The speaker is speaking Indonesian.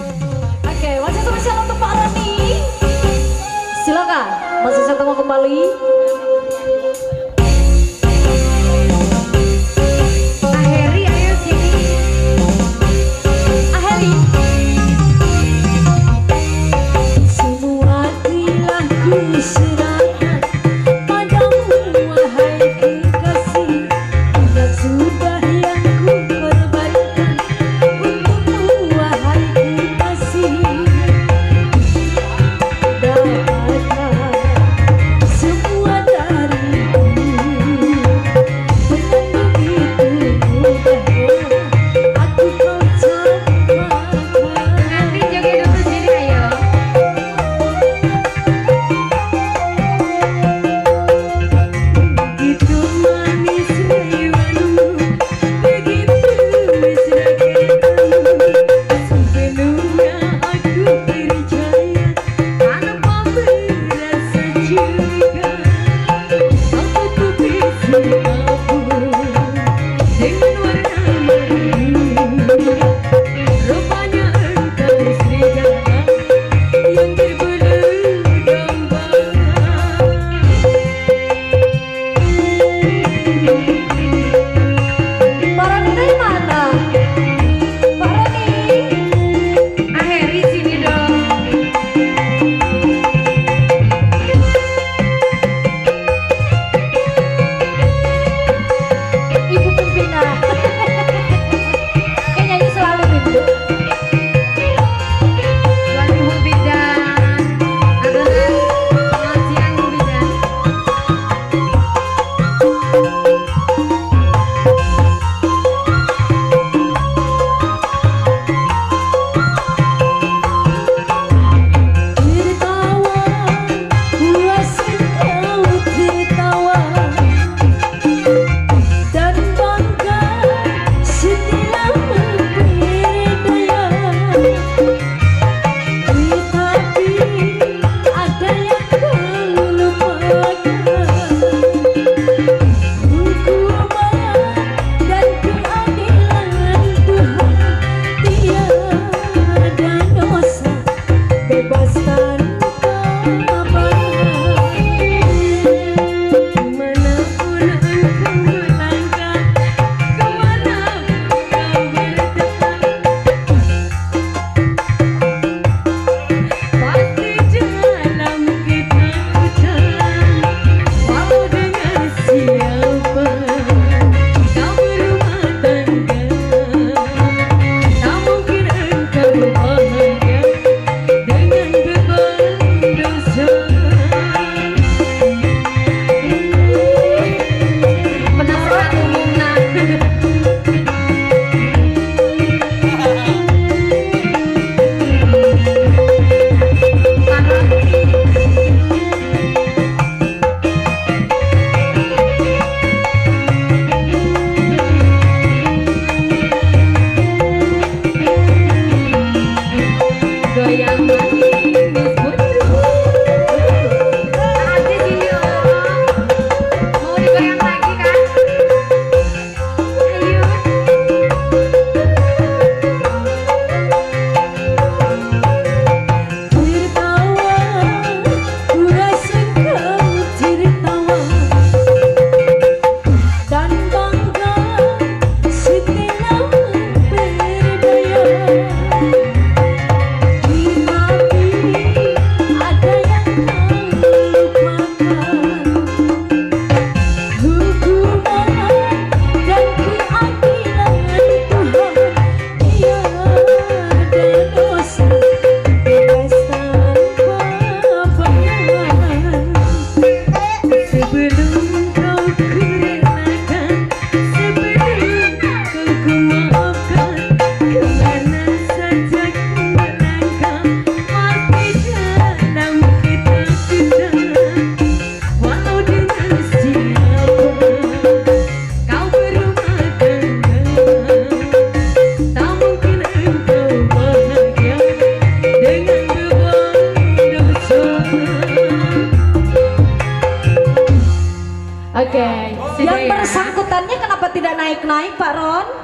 Oke, masih spesial untuk Pak Rani. Silakan, masih saya temu kembali. Oke. Okay. Yang bersangkutannya kenapa tidak naik-naik Pak Ron?